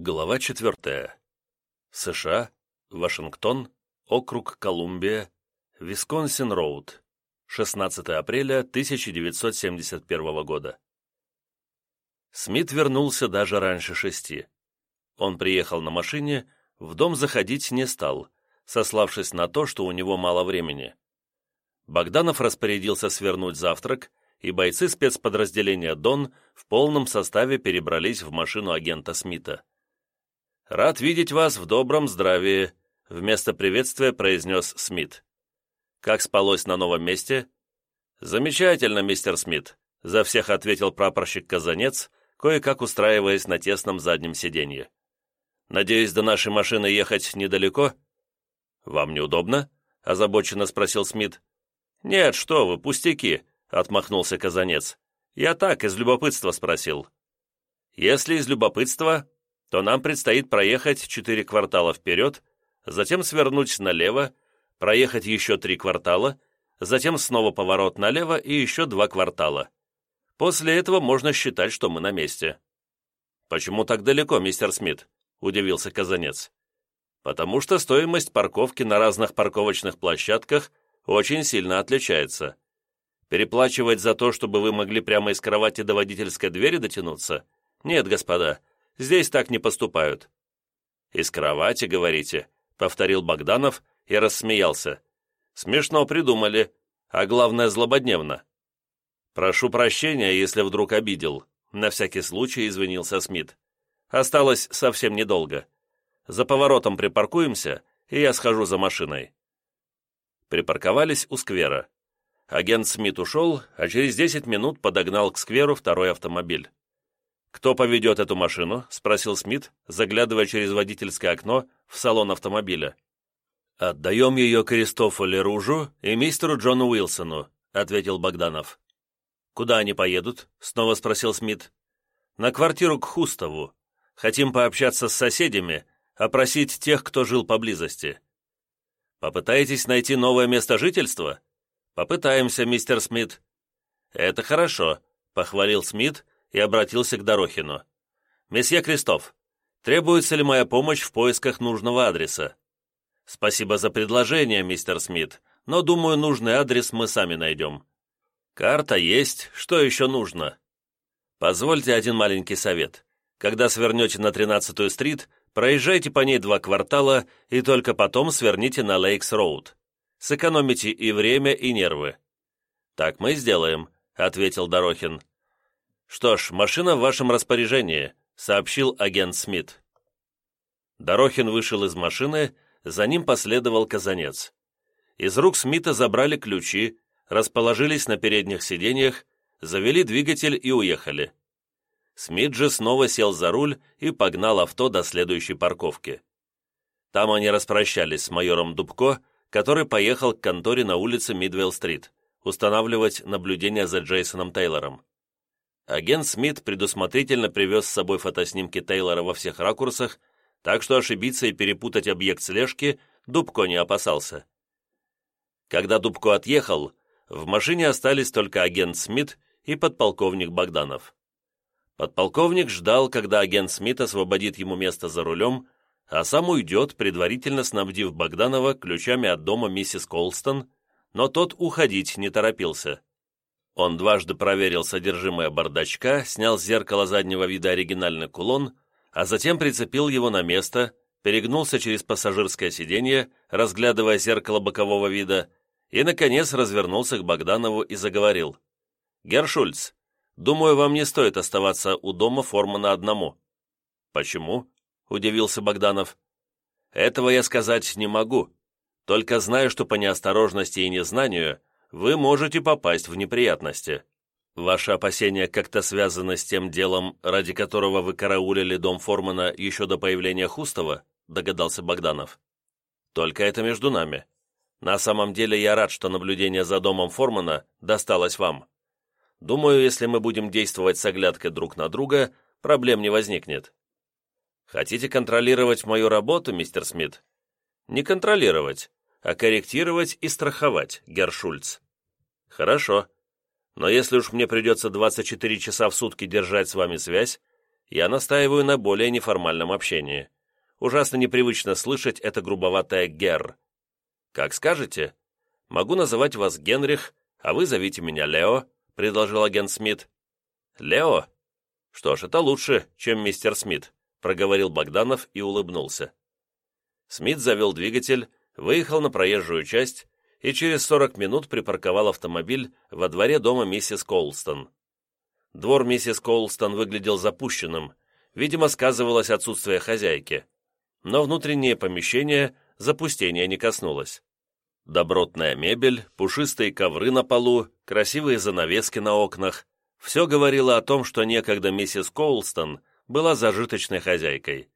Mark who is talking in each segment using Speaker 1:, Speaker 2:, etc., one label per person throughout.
Speaker 1: Глава 4. США, Вашингтон, округ Колумбия, Висконсин-Роуд, 16 апреля 1971 года. Смит вернулся даже раньше шести. Он приехал на машине, в дом заходить не стал, сославшись на то, что у него мало времени. Богданов распорядился свернуть завтрак, и бойцы спецподразделения «Дон» в полном составе перебрались в машину агента Смита. «Рад видеть вас в добром здравии», — вместо приветствия произнес Смит. «Как спалось на новом месте?» «Замечательно, мистер Смит», — за всех ответил прапорщик Казанец, кое-как устраиваясь на тесном заднем сиденье. «Надеюсь, до нашей машины ехать недалеко?» «Вам неудобно?» — озабоченно спросил Смит. «Нет, что вы, пустяки», — отмахнулся Казанец. «Я так, из любопытства спросил». «Если из любопытства, то нам предстоит проехать четыре квартала вперед, затем свернуть налево, проехать еще три квартала, затем снова поворот налево и еще два квартала. После этого можно считать, что мы на месте». «Почему так далеко, мистер Смит?» – удивился Казанец. «Потому что стоимость парковки на разных парковочных площадках очень сильно отличается. Переплачивать за то, чтобы вы могли прямо из кровати до водительской двери дотянуться? Нет, господа, Здесь так не поступают». «Из кровати, говорите?» — повторил Богданов и рассмеялся. «Смешно придумали, а главное, злободневно». «Прошу прощения, если вдруг обидел», — на всякий случай извинился Смит. «Осталось совсем недолго. За поворотом припаркуемся, и я схожу за машиной». Припарковались у сквера. Агент Смит ушел, а через десять минут подогнал к скверу второй автомобиль. «Кто поведет эту машину?» — спросил Смит, заглядывая через водительское окно в салон автомобиля. «Отдаем ее Кристофу Леружу и мистеру Джону Уилсону», — ответил Богданов. «Куда они поедут?» — снова спросил Смит. «На квартиру к Хустову. Хотим пообщаться с соседями, опросить тех, кто жил поблизости». «Попытаетесь найти новое место жительства?» «Попытаемся, мистер Смит». «Это хорошо», — похвалил Смит, — и обратился к Дорохину. «Месье Кристоф, требуется ли моя помощь в поисках нужного адреса?» «Спасибо за предложение, мистер Смит, но, думаю, нужный адрес мы сами найдем». «Карта есть, что еще нужно?» «Позвольте один маленький совет. Когда свернете на 13-ю стрит, проезжайте по ней два квартала и только потом сверните на Лейкс-Роуд. Сэкономите и время, и нервы». «Так мы сделаем», — ответил Дорохин. «Что ж, машина в вашем распоряжении», — сообщил агент Смит. Дорохин вышел из машины, за ним последовал Казанец. Из рук Смита забрали ключи, расположились на передних сиденьях, завели двигатель и уехали. Смит же снова сел за руль и погнал авто до следующей парковки. Там они распрощались с майором Дубко, который поехал к конторе на улице Мидвелл-стрит, устанавливать наблюдение за Джейсоном Тейлором. Агент Смит предусмотрительно привез с собой фотоснимки Тейлора во всех ракурсах, так что ошибиться и перепутать объект слежки Дубко не опасался. Когда Дубко отъехал, в машине остались только агент Смит и подполковник Богданов. Подполковник ждал, когда агент Смит освободит ему место за рулем, а сам уйдет, предварительно снабдив Богданова ключами от дома миссис Колстон, но тот уходить не торопился. Он дважды проверил содержимое бардачка, снял с зеркала заднего вида оригинальный кулон, а затем прицепил его на место, перегнулся через пассажирское сиденье, разглядывая зеркало бокового вида, и, наконец, развернулся к Богданову и заговорил. «Гершульц, думаю, вам не стоит оставаться у дома Формана одному». «Почему?» — удивился Богданов. «Этого я сказать не могу. Только знаю, что по неосторожности и незнанию вы можете попасть в неприятности. Ваши опасения как-то связаны с тем делом, ради которого вы караулили дом Формана еще до появления Хустова, догадался Богданов. Только это между нами. На самом деле я рад, что наблюдение за домом Формана досталось вам. Думаю, если мы будем действовать с оглядкой друг на друга, проблем не возникнет. Хотите контролировать мою работу, мистер Смит? Не контролировать, а корректировать и страховать, Гершульц. Хорошо. Но если уж мне придется 24 часа в сутки держать с вами связь, Я настаиваю на более неформальном общении. Ужасно непривычно слышать это грубоватое «герр». Как скажете. Могу называть вас Генрих, а вы зовите меня Лео, предложил агент Смит. Лео? Что ж, это лучше, чем мистер Смит, проговорил Богданов и улыбнулся. Смит завел двигатель, выехал на проезжую часть и через 40 минут припарковал автомобиль во дворе дома миссис Колстон. Двор миссис Колстон выглядел запущенным, видимо, сказывалось отсутствие хозяйки. Но внутреннее помещение запустения не коснулось. Добротная мебель, пушистые ковры на полу, красивые занавески на окнах – все говорило о том, что некогда миссис Коулстон была зажиточной хозяйкой.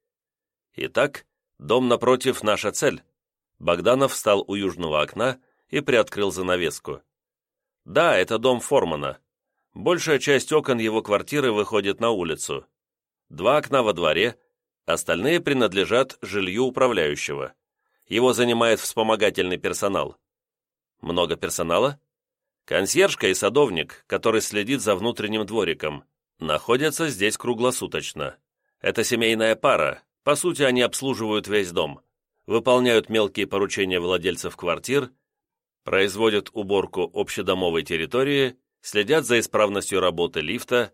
Speaker 1: Итак, дом напротив – наша цель. Богданов встал у южного окна и приоткрыл занавеску. Да, это дом Формана. Большая часть окон его квартиры выходит на улицу. Два окна во дворе, остальные принадлежат жилью управляющего. Его занимает вспомогательный персонал. Много персонала? Консьержка и садовник, который следит за внутренним двориком, находятся здесь круглосуточно. Это семейная пара, по сути они обслуживают весь дом, выполняют мелкие поручения владельцев квартир, производят уборку общедомовой территории, следят за исправностью работы лифта,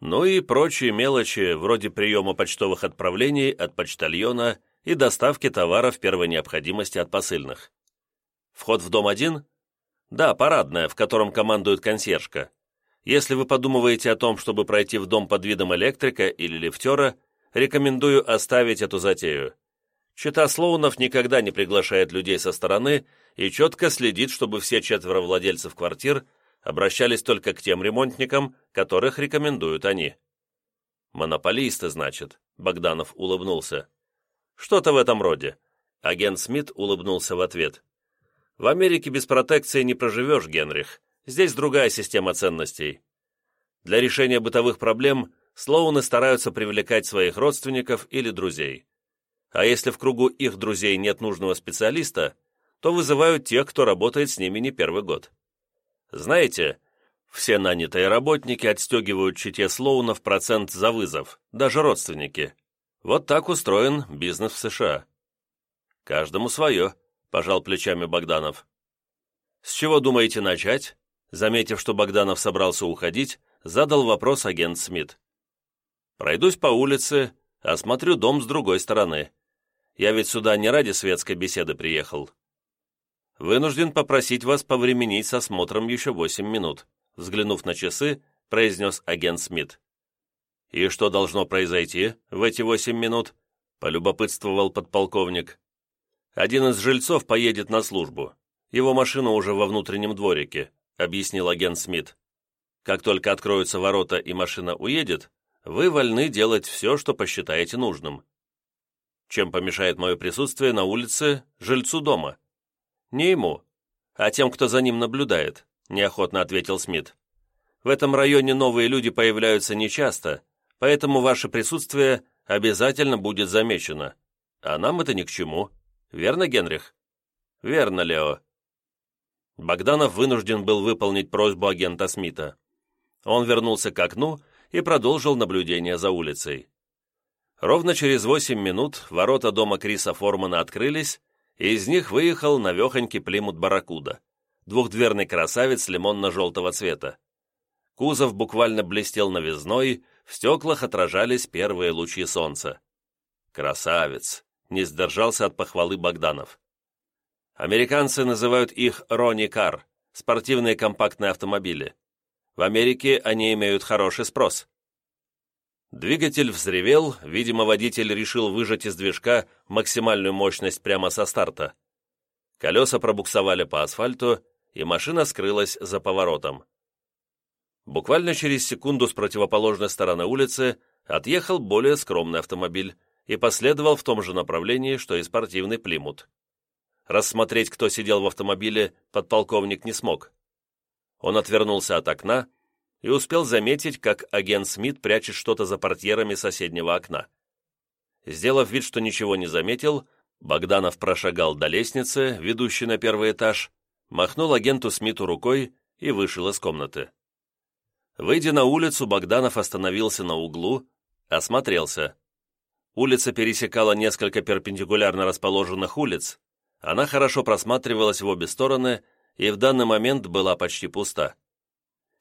Speaker 1: ну и прочие мелочи, вроде приема почтовых отправлений от почтальона и доставки товаров первой необходимости от посыльных. Вход в дом один да, парадная, в котором командует консьержка. Если вы подумываете о том, чтобы пройти в дом под видом электрика или лифтера, рекомендую оставить эту затею. Чита Слоунов никогда не приглашает людей со стороны и четко следит, чтобы все четверо владельцев квартир обращались только к тем ремонтникам, которых рекомендуют они. «Монополисты, значит», — Богданов улыбнулся. «Что-то в этом роде». Агент Смит улыбнулся в ответ. В Америке без протекции не проживешь, Генрих. Здесь другая система ценностей. Для решения бытовых проблем Слоуны стараются привлекать своих родственников или друзей. А если в кругу их друзей нет нужного специалиста, то вызывают тех, кто работает с ними не первый год. Знаете, все нанятые работники отстегивают чите Слоунов процент за вызов, даже родственники. Вот так устроен бизнес в США. Каждому свое пожал плечами Богданов. «С чего думаете начать?» Заметив, что Богданов собрался уходить, задал вопрос агент Смит. «Пройдусь по улице, осмотрю дом с другой стороны. Я ведь сюда не ради светской беседы приехал. Вынужден попросить вас повременить с осмотром еще восемь минут», взглянув на часы, произнес агент Смит. «И что должно произойти в эти восемь минут?» полюбопытствовал подполковник. «Один из жильцов поедет на службу. Его машина уже во внутреннем дворике», — объяснил агент Смит. «Как только откроются ворота и машина уедет, вы вольны делать все, что посчитаете нужным. Чем помешает мое присутствие на улице жильцу дома?» «Не ему, а тем, кто за ним наблюдает», — неохотно ответил Смит. «В этом районе новые люди появляются нечасто, поэтому ваше присутствие обязательно будет замечено. А нам это ни к чему». Верно, Генрих?» «Верно, Лео». Богданов вынужден был выполнить просьбу агента Смита. Он вернулся к окну и продолжил наблюдение за улицей. Ровно через восемь минут ворота дома Криса Формана открылись, и из них выехал навехонький плимут «Барракуда», двухдверный красавец лимонно-желтого цвета. Кузов буквально блестел новизной, в стеклах отражались первые лучи солнца. «Красавец!» не сдержался от похвалы Богданов. Американцы называют их «Ронни Кар» – спортивные компактные автомобили. В Америке они имеют хороший спрос. Двигатель взревел, видимо, водитель решил выжать из движка максимальную мощность прямо со старта. Колеса пробуксовали по асфальту, и машина скрылась за поворотом. Буквально через секунду с противоположной стороны улицы отъехал более скромный автомобиль, и последовал в том же направлении, что и спортивный Плимут. Рассмотреть, кто сидел в автомобиле, подполковник не смог. Он отвернулся от окна и успел заметить, как агент Смит прячет что-то за портьерами соседнего окна. Сделав вид, что ничего не заметил, Богданов прошагал до лестницы, ведущей на первый этаж, махнул агенту Смиту рукой и вышел из комнаты. Выйдя на улицу, Богданов остановился на углу, Осмотрелся. Улица пересекала несколько перпендикулярно расположенных улиц, она хорошо просматривалась в обе стороны и в данный момент была почти пуста.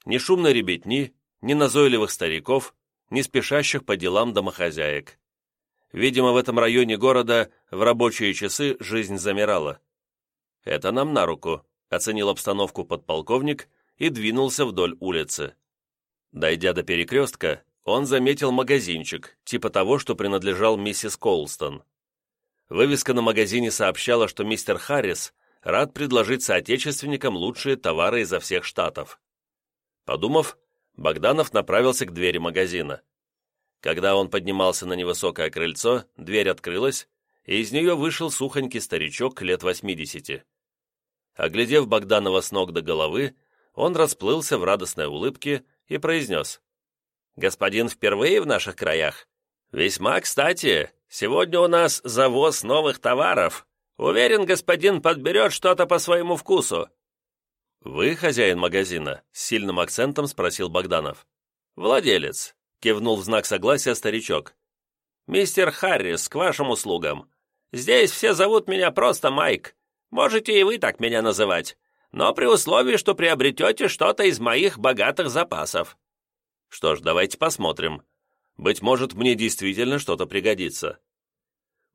Speaker 1: Ни шумной ребятни, ни назойливых стариков, ни спешащих по делам домохозяек. Видимо, в этом районе города в рабочие часы жизнь замирала. «Это нам на руку», — оценил обстановку подполковник и двинулся вдоль улицы. Дойдя до перекрестка, он заметил магазинчик, типа того, что принадлежал миссис Колстон. Вывеска на магазине сообщала, что мистер Харрис рад предложить соотечественникам лучшие товары изо всех штатов. Подумав, Богданов направился к двери магазина. Когда он поднимался на невысокое крыльцо, дверь открылась, и из нее вышел сухонький старичок лет 80. Оглядев Богданова с ног до головы, он расплылся в радостной улыбке и произнес. «Господин впервые в наших краях? Весьма кстати, сегодня у нас завоз новых товаров. Уверен, господин подберет что-то по своему вкусу. «Вы хозяин магазина?» — с сильным акцентом спросил Богданов. «Владелец», — кивнул в знак согласия старичок. «Мистер Харрис, к вашим услугам. Здесь все зовут меня просто Майк. Можете и вы так меня называть, но при условии, что приобретете что-то из моих богатых запасов». «Что ж, давайте посмотрим. Быть может, мне действительно что-то пригодится».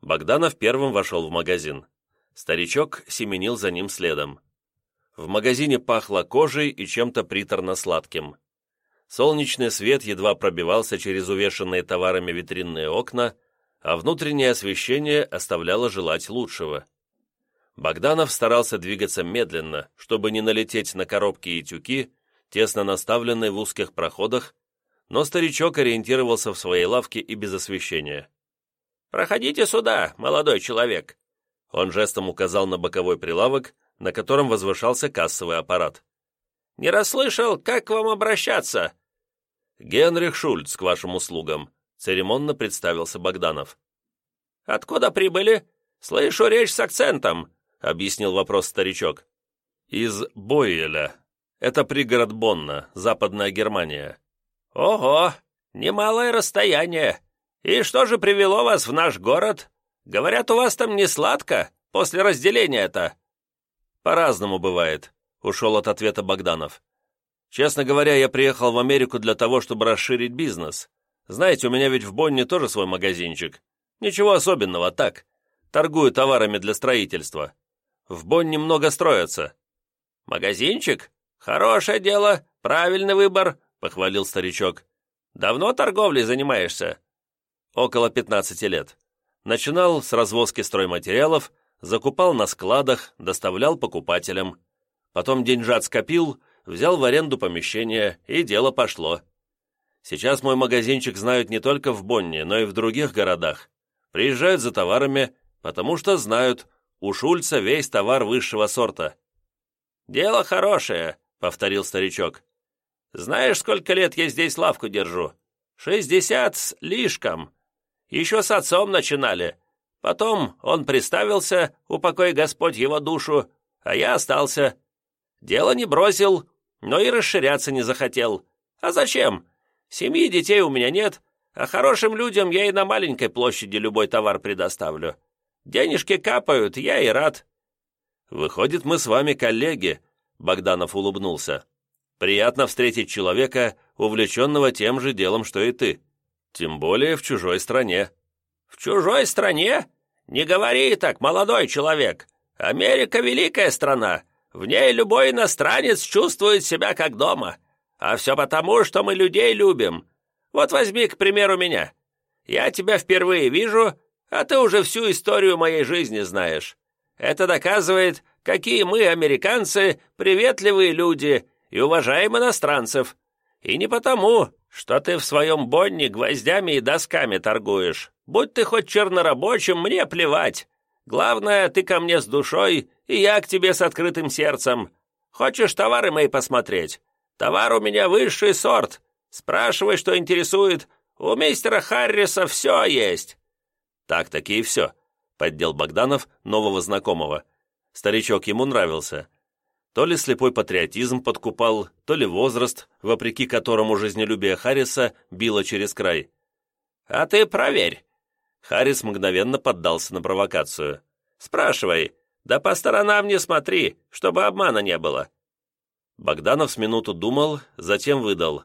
Speaker 1: Богданов первым вошел в магазин. Старичок семенил за ним следом. В магазине пахло кожей и чем-то приторно-сладким. Солнечный свет едва пробивался через увешанные товарами витринные окна, а внутреннее освещение оставляло желать лучшего. Богданов старался двигаться медленно, чтобы не налететь на коробки и тюки, тесно наставленные в узких проходах, но старичок ориентировался в своей лавке и без освещения. «Проходите сюда, молодой человек!» Он жестом указал на боковой прилавок, на котором возвышался кассовый аппарат. «Не расслышал, как к вам обращаться?» «Генрих Шульц, к вашим услугам», — церемонно представился Богданов. «Откуда прибыли? Слышу речь с акцентом», — объяснил вопрос старичок. «Из Бойеля. Это пригород Бонна, Западная Германия». «Ого, немалое расстояние. И что же привело вас в наш город? Говорят, у вас там не сладко после разделения-то?» «По-разному бывает», — ушел от ответа Богданов. «Честно говоря, я приехал в Америку для того, чтобы расширить бизнес. Знаете, у меня ведь в Бонне тоже свой магазинчик. Ничего особенного, так. Торгую товарами для строительства. В Бонне много строятся». «Магазинчик? Хорошее дело, правильный выбор», — похвалил старичок. «Давно торговлей занимаешься?» «Около пятнадцати лет. Начинал с развозки стройматериалов, закупал на складах, доставлял покупателям. Потом деньжат скопил, взял в аренду помещение, и дело пошло. Сейчас мой магазинчик знают не только в Бонне, но и в других городах. Приезжают за товарами, потому что знают, у Шульца весь товар высшего сорта. «Дело хорошее», — повторил старичок. «Знаешь, сколько лет я здесь лавку держу? Шестьдесят с лишком. Еще с отцом начинали. Потом он приставился, упокой Господь его душу, а я остался. Дело не бросил, но и расширяться не захотел. А зачем? Семьи, детей у меня нет, а хорошим людям я и на маленькой площади любой товар предоставлю. Денежки капают, я и рад». «Выходит, мы с вами коллеги», — Богданов улыбнулся. «Приятно встретить человека, увлеченного тем же делом, что и ты. Тем более в чужой стране». «В чужой стране? Не говори так, молодой человек. Америка — великая страна. В ней любой иностранец чувствует себя как дома. А все потому, что мы людей любим. Вот возьми, к примеру, меня. Я тебя впервые вижу, а ты уже всю историю моей жизни знаешь. Это доказывает, какие мы, американцы, приветливые люди и уважаем иностранцев. И не потому, что ты в своем бонне гвоздями и досками торгуешь. Будь ты хоть чернорабочим, мне плевать. Главное, ты ко мне с душой, и я к тебе с открытым сердцем. Хочешь товары мои посмотреть? Товар у меня высший сорт. Спрашивай, что интересует. У мистера Харриса все есть». «Так-таки и все», — поддел Богданов нового знакомого. Старичок ему нравился. То ли слепой патриотизм подкупал, то ли возраст, вопреки которому жизнелюбие Харриса било через край.
Speaker 2: «А ты проверь». Харрис мгновенно поддался на провокацию. «Спрашивай, да по сторонам не смотри, чтобы обмана не было».
Speaker 1: Богданов с минуту думал, затем выдал.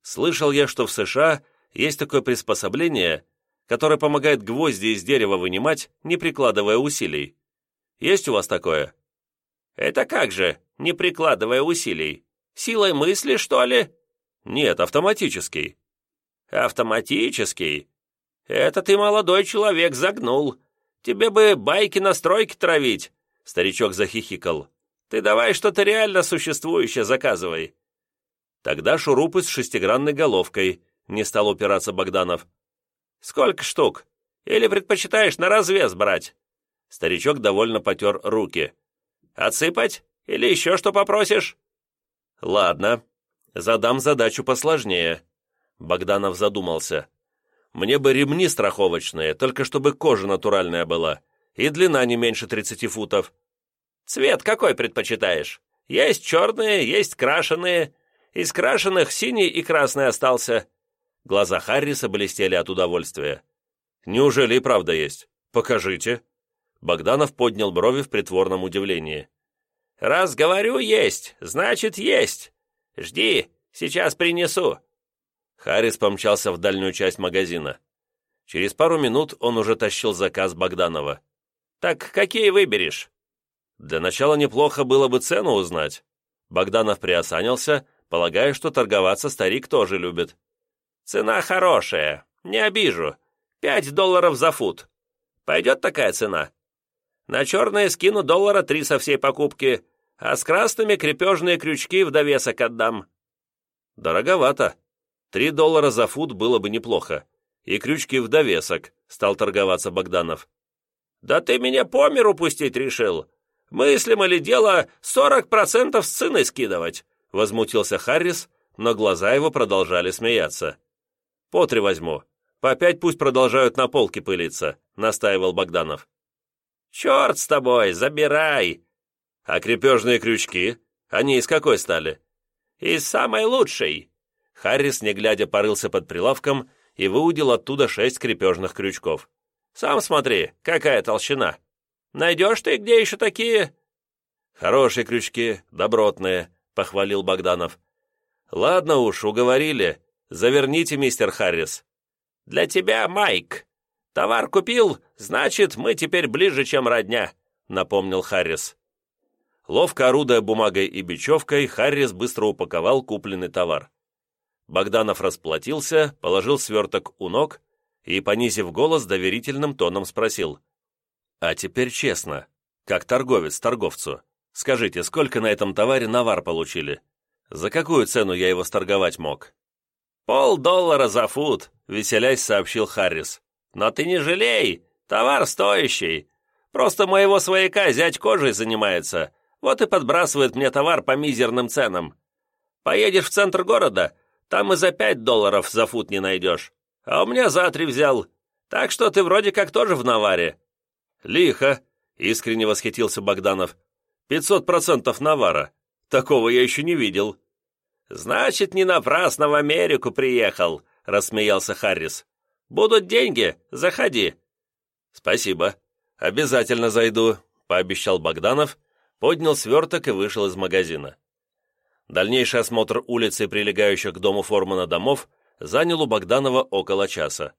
Speaker 1: «Слышал я, что в США есть такое приспособление, которое помогает гвозди из дерева вынимать, не прикладывая усилий. Есть у вас такое?»
Speaker 2: «Это как же, не прикладывая усилий? Силой мысли, что ли?»
Speaker 1: «Нет, автоматический».
Speaker 2: «Автоматический? Это ты, молодой человек, загнул. Тебе бы байки настройки травить!» Старичок захихикал. «Ты давай что-то реально существующее заказывай!»
Speaker 1: «Тогда шурупы с шестигранной головкой», — не стал упираться Богданов.
Speaker 2: «Сколько штук? Или предпочитаешь на развес брать?»
Speaker 1: Старичок довольно потер руки.
Speaker 2: «Отсыпать? Или еще что попросишь?»
Speaker 1: «Ладно, задам задачу посложнее». Богданов задумался. Мне бы ремни страховочные, только чтобы кожа натуральная была, и длина не меньше 30 футов.
Speaker 2: Цвет какой предпочитаешь? Есть черные, есть крашеные. Из крашеных синий и красный остался.
Speaker 1: Глаза Харриса блестели от удовольствия. «Неужели и правда есть? Покажите». Богданов поднял брови в притворном удивлении.
Speaker 2: «Раз говорю, есть, значит, есть. Жди, сейчас принесу».
Speaker 1: Харрис помчался в дальнюю часть магазина. Через пару минут он уже тащил заказ Богданова.
Speaker 2: «Так какие выберешь?»
Speaker 1: Для начала неплохо было бы цену узнать. Богданов приосанился, полагая, что торговаться старик тоже любит.
Speaker 2: «Цена хорошая, не обижу. Пять долларов за фут. Пойдет такая цена? На черные скину доллара три со всей покупки, а с красными крепежные крючки в довесок отдам».
Speaker 1: «Дороговато», Три доллара за фут было бы неплохо. И крючки в довесок, стал торговаться Богданов.
Speaker 2: Да ты меня по миру пустить решил. Мыслимо ли дело сорок процентов с цены скидывать? Возмутился Харрис, но глаза его продолжали смеяться.
Speaker 1: По три возьму. По пять пусть продолжают на полке пылиться, настаивал Богданов.
Speaker 2: Черт с тобой, забирай.
Speaker 1: А крепежные крючки? Они из какой стали?
Speaker 2: Из самой лучшей.
Speaker 1: Харрис, не глядя, порылся под прилавком и выудил оттуда шесть крепежных крючков.
Speaker 2: «Сам смотри, какая толщина! Найдешь ты где еще такие?»
Speaker 1: «Хорошие крючки, добротные», — похвалил Богданов. «Ладно уж, уговорили. Заверните, мистер Харрис».
Speaker 2: «Для тебя, Майк. Товар купил, значит, мы теперь ближе, чем родня», — напомнил Харрис.
Speaker 1: Ловко орудуя бумагой и бечевкой, Харрис быстро упаковал купленный товар. Богданов расплатился, положил сверток у ног и, понизив голос, доверительным тоном спросил. «А теперь честно, как торговец торговцу, скажите, сколько на этом товаре навар получили? За какую цену я его сторговать мог?»
Speaker 2: «Пол доллара за фут», — веселясь сообщил Харрис. «Но ты не жалей, товар стоящий. Просто моего свояка зять кожей занимается, вот и подбрасывает мне товар по мизерным ценам. Поедешь в центр города, там и за пять долларов за фут не найдешь. А у меня за три взял. Так что ты вроде как тоже в наваре».
Speaker 1: «Лихо», — искренне восхитился Богданов. «Пятьсот процентов навара. Такого я еще не видел».
Speaker 2: «Значит, не напрасно в Америку приехал», — рассмеялся Харрис. «Будут деньги, заходи».
Speaker 1: «Спасибо. Обязательно зайду», — пообещал Богданов, поднял сверток и вышел из магазина. Дальнейший осмотр улицы, прилегающих к дому Формана домов, занял у Богданова около часа.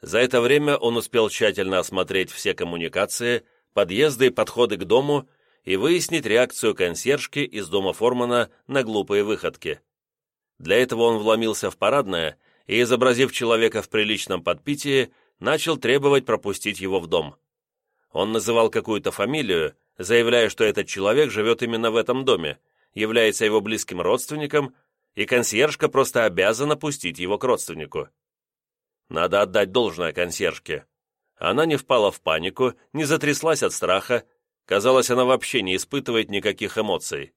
Speaker 1: За это время он успел тщательно осмотреть все коммуникации, подъезды и подходы к дому и выяснить реакцию консьержки из дома Формана на глупые выходки. Для этого он вломился в парадное и, изобразив человека в приличном подпитии, начал требовать пропустить его в дом. Он называл какую-то фамилию, заявляя, что этот человек живет именно в этом доме, является его близким родственником, и консьержка просто обязана пустить его к родственнику. Надо отдать должное консьержке. Она не впала в панику, не затряслась от страха, казалось, она вообще не испытывает никаких эмоций.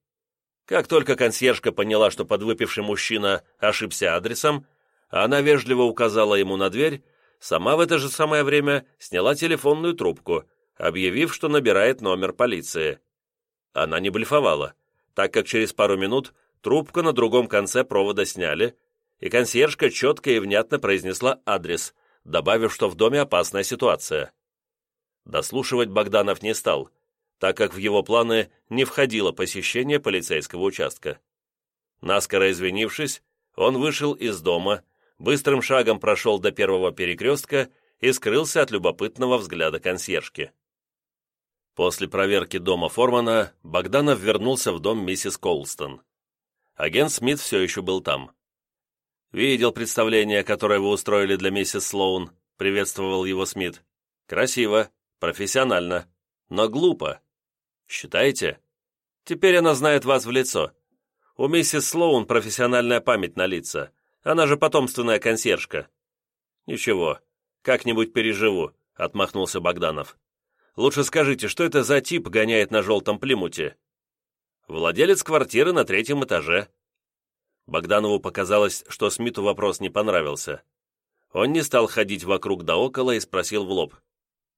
Speaker 1: Как только консьержка поняла, что подвыпивший мужчина ошибся адресом, она вежливо указала ему на дверь, сама в это же самое время сняла телефонную трубку, объявив, что набирает номер полиции. Она не блефовала так как через пару минут трубку на другом конце провода сняли, и консьержка четко и внятно произнесла адрес, добавив, что в доме опасная ситуация. Дослушивать Богданов не стал, так как в его планы не входило посещение полицейского участка. Наскоро извинившись, он вышел из дома, быстрым шагом прошел до первого перекрестка и скрылся от любопытного взгляда консьержки. После проверки дома Формана Богданов вернулся в дом миссис Колстон. Агент Смит все еще был там. «Видел представление, которое вы устроили для миссис Слоун», — приветствовал его Смит. «Красиво, профессионально, но глупо. Считаете? Теперь она знает вас в лицо. У миссис Слоун профессиональная память на лица. Она же потомственная консьержка». «Ничего, как-нибудь переживу», — отмахнулся Богданов. «Лучше скажите, что это за тип гоняет на желтом плимуте?» «Владелец квартиры на третьем этаже». Богданову показалось, что Смиту вопрос не понравился. Он не стал ходить вокруг да около и спросил в лоб.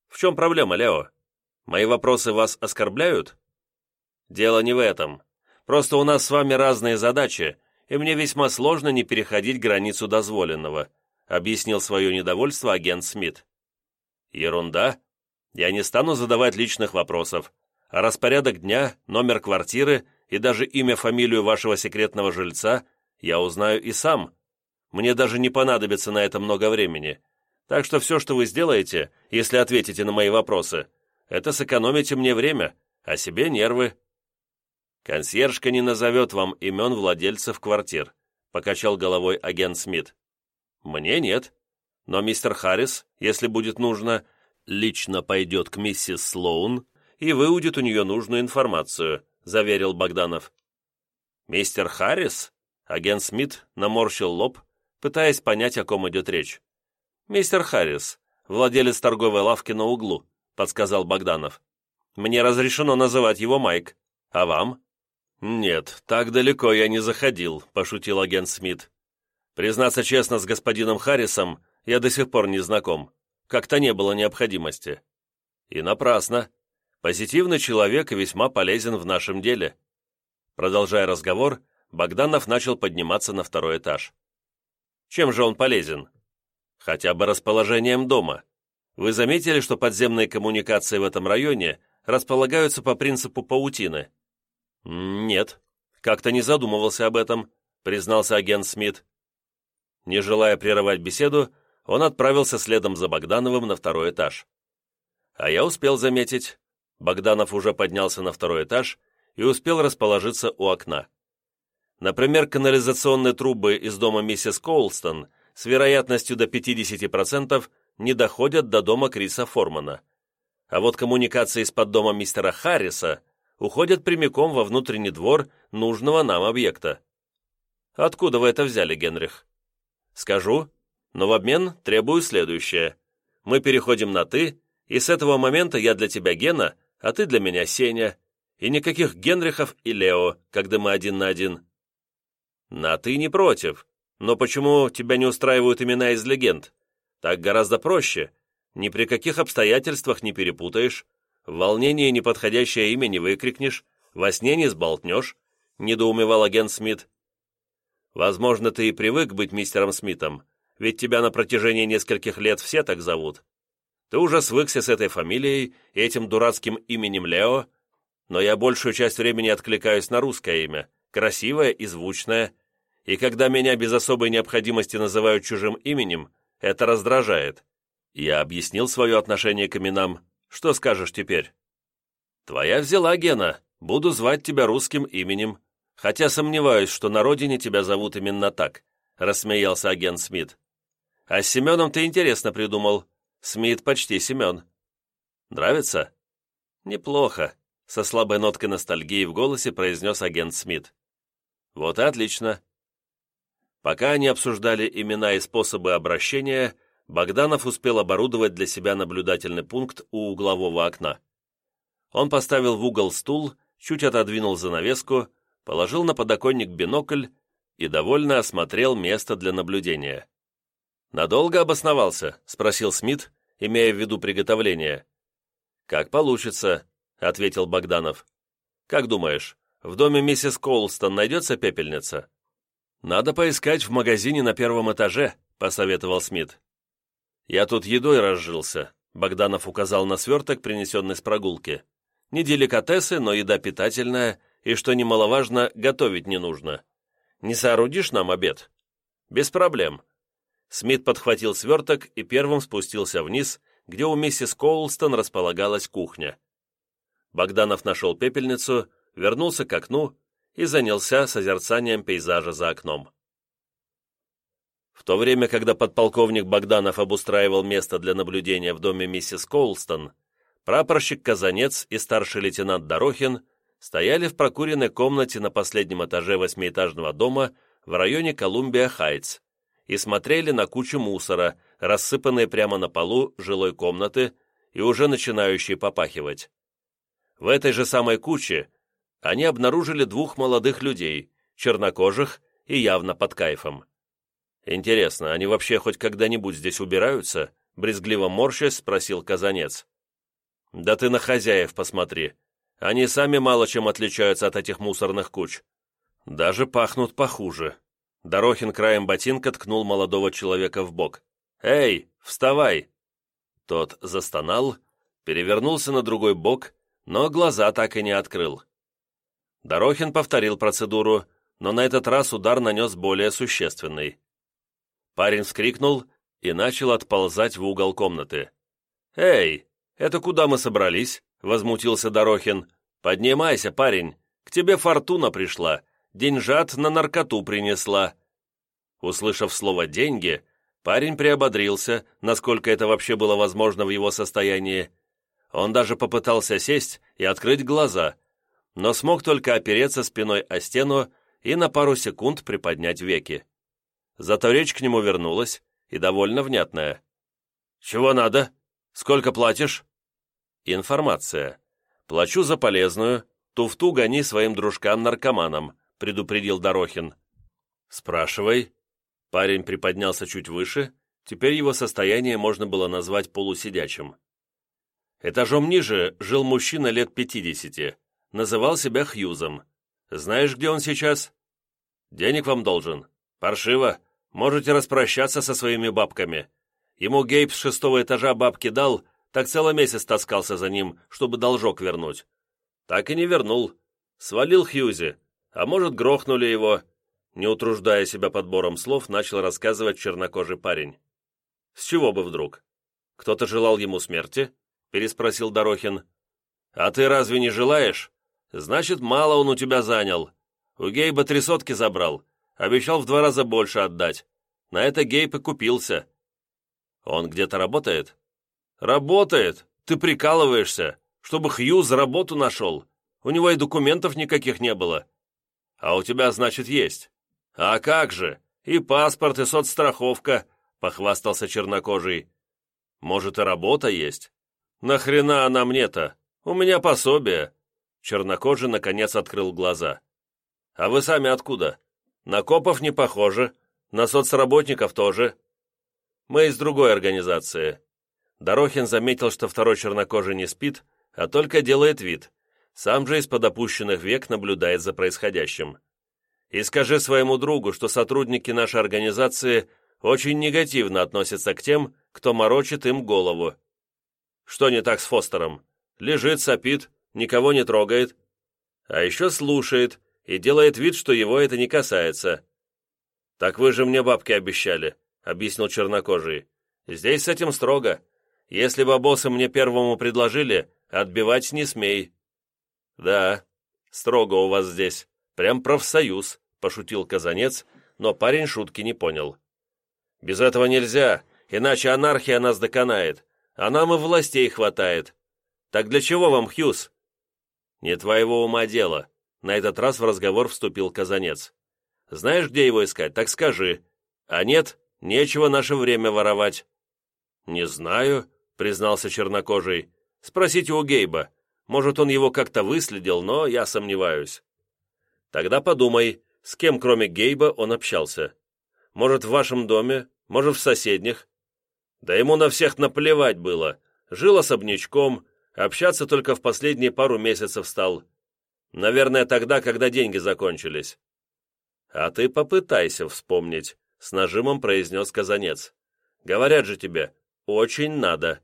Speaker 1: «В чем проблема, Лео? Мои вопросы вас оскорбляют?» «Дело не в этом. Просто у нас с вами разные задачи, и мне весьма сложно не переходить границу дозволенного», объяснил свое недовольство агент Смит. «Ерунда. Я не стану задавать личных вопросов, а распорядок дня, номер квартиры и даже имя, фамилию вашего секретного жильца я узнаю и сам. Мне даже не понадобится на это много времени. Так что все, что вы сделаете, если ответите на мои вопросы, это сэкономите мне время, а себе нервы». «Консьержка не назовет вам имен владельцев квартир», покачал головой агент Смит. «Мне нет. Но мистер Харрис, если будет нужно, лично пойдет к миссис Слоун и выудит у нее нужную информацию», заверил Богданов. «Мистер Харрис?» Агент Смит наморщил лоб, пытаясь понять, о ком идет речь. «Мистер Харрис, владелец торговой лавки на углу», подсказал Богданов. «Мне разрешено называть его Майк. А вам?» «Нет, так далеко я не заходил», – пошутил агент Смит. Признаться честно, с господином Харрисом я до сих пор не знаком. Как-то не было необходимости. И напрасно. Позитивный человек весьма полезен в нашем деле. Продолжая разговор, Богданов начал подниматься на второй этаж. Чем же он полезен? Хотя бы расположением дома. Вы заметили, что подземные коммуникации в этом районе располагаются по принципу паутины? Нет, как-то не задумывался об этом, признался агент Смит. Не желая прерывать беседу, он отправился следом за Богдановым на второй этаж. А я успел заметить, Богданов уже поднялся на второй этаж и успел расположиться у окна. Например, канализационные трубы из дома миссис Коулстон с вероятностью до 50% не доходят до дома Криса Формана. А вот коммуникации из-под дома мистера Харриса уходят прямиком во внутренний двор нужного нам объекта. Откуда вы это взяли, Генрих? Скажу, но в обмен требую следующее. Мы переходим на «ты», и с этого момента я для тебя Гена, а ты для меня Сеня. И никаких Генрихов и Лео, когда мы один на один. На «ты» не против. Но почему тебя не устраивают имена из легенд? Так гораздо проще. Ни при каких обстоятельствах не перепутаешь, в волнении неподходящее имя не выкрикнешь, во сне не сболтнешь, недоумевал агент Смит. Возможно, ты и привык быть мистером Смитом, ведь тебя на протяжении нескольких лет все так зовут. Ты уже свыкся с этой фамилией и этим дурацким именем Лео, но я большую часть времени откликаюсь на русское имя, красивое и звучное, и когда меня без особой необходимости называют чужим именем, это раздражает. Я объяснил свое отношение к именам. Что скажешь теперь? Твоя взяла, Гена. Буду звать тебя русским именем. Хотя сомневаюсь, что на родине тебя зовут именно так», — рассмеялся агент Смит. «А с Семеном ты интересно придумал. Смит почти Семен». «Нравится?» «Неплохо», — со слабой ноткой ностальгии в голосе произнес агент Смит. «Вот и отлично». Пока они обсуждали имена и способы обращения, Богданов успел оборудовать для себя наблюдательный пункт у углового окна. Он поставил в угол стул, чуть отодвинул занавеску, положил на подоконник бинокль и довольно осмотрел место для наблюдения. «Надолго обосновался?» — спросил Смит, имея в виду приготовление. «Как получится», — ответил Богданов. «Как думаешь, в доме миссис Колстон найдется пепельница?» «Надо поискать в магазине на первом этаже», — посоветовал Смит. «Я тут едой разжился», — Богданов указал на сверток, принесенный с прогулки. «Не деликатесы, но еда питательная, и, что немаловажно, готовить не нужно. Не соорудишь нам обед?» «Без проблем». Смит подхватил сверток и первым спустился вниз, где у миссис Коулстон располагалась кухня. Богданов нашел пепельницу, вернулся к окну и занялся созерцанием пейзажа за окном. В то время, когда подполковник Богданов обустраивал место для наблюдения в доме миссис Коулстон, прапорщик Казанец и старший лейтенант Дорохин стояли в прокуренной комнате на последнем этаже восьмиэтажного дома в районе Колумбия-Хайтс и смотрели на кучу мусора, рассыпанные прямо на полу жилой комнаты и уже начинающие попахивать. В этой же самой куче они обнаружили двух молодых людей, чернокожих и явно под кайфом. «Интересно, они вообще хоть когда-нибудь здесь убираются?» брезгливо морщась спросил Казанец. «Да ты на хозяев посмотри. Они сами мало чем отличаются от этих мусорных куч. Даже пахнут похуже». Дорохин краем ботинка ткнул молодого человека в бок. «Эй, вставай!» Тот застонал, перевернулся на другой бок но глаза так и не открыл. Дорохин повторил процедуру, но на этот раз удар нанес более существенный. Парень вскрикнул и начал отползать в угол комнаты. «Эй, это куда мы собрались?» — возмутился Дорохин. «Поднимайся, парень, к тебе фортуна пришла, деньжат на наркоту принесла». Услышав слово «деньги», парень приободрился, насколько это вообще было возможно в его состоянии, он даже попытался сесть и открыть глаза, но смог только опереться спиной о стену и на пару секунд приподнять веки. Зато речь к нему вернулась, и довольно внятная. «Чего надо? Сколько платишь?» «Информация. Плачу за полезную. Туфту гони своим дружкам-наркоманам», — предупредил Дорохин. «Спрашивай». Парень приподнялся чуть выше, теперь его состояние можно было назвать полусидячим. Этажом ниже жил мужчина лет пятидесяти. Называл себя Хьюзом. Знаешь, где он сейчас? Денег вам должен. Паршиво. Можете распрощаться со своими бабками. Ему Гейб с шестого этажа бабки дал, так целый месяц таскался за ним, чтобы должок вернуть. Так и не вернул. Свалил Хьюзи. А может, грохнули его. Не утруждая себя подбором слов, начал рассказывать чернокожий парень. С чего бы вдруг? Кто-то желал ему смерти? переспросил Дорохин. «А ты разве не желаешь? Значит, мало он у тебя занял. У Гейба три сотки забрал. Обещал в два раза больше отдать. На это Гейб и купился». «Он где-то работает?» «Работает? Ты прикалываешься. Чтобы Хью за работу нашел. У него и документов никаких не было. А у тебя, значит, есть. А как же? И паспорт, и соцстраховка», — похвастался чернокожий. «Может, и работа есть?» «Нахрена она мне-то? У меня пособие!» Чернокожий наконец открыл глаза. «А вы сами откуда? На копов не похоже, на соцработников тоже. Мы из другой организации». Дорохин заметил, что второй чернокожий не спит, а только делает вид. Сам же из-под опущенных век наблюдает за происходящим. «И скажи своему другу, что сотрудники нашей организации очень негативно относятся к тем, кто морочит им голову. Что не так с Фостером? Лежит, сопит, никого не трогает. А еще слушает и делает вид, что его это не касается. «Так вы же мне бабки обещали», — объяснил чернокожий. «Здесь с этим строго. Если бы боссы мне первому предложили, отбивать не смей». «Да, строго у вас здесь. Прям профсоюз», — пошутил Казанец, но парень шутки не понял. «Без этого нельзя, иначе анархия нас доконает а нам и властей хватает. Так для чего вам, Хьюз?» «Не твоего ума дело», — на этот раз в разговор вступил Казанец. «Знаешь, где его искать, так скажи. А нет, нечего наше время воровать». «Не знаю», — признался чернокожий. «Спросите у Гейба. Может, он его как-то выследил, но я сомневаюсь». «Тогда подумай, с кем, кроме Гейба, он общался. Может, в вашем доме, может, в соседних. Да ему на всех наплевать было. Жил особнячком, общаться только в последние пару месяцев стал. Наверное, тогда, когда деньги закончились. «А ты попытайся вспомнить», — с нажимом произнес Казанец. «Говорят же тебе,
Speaker 2: очень надо.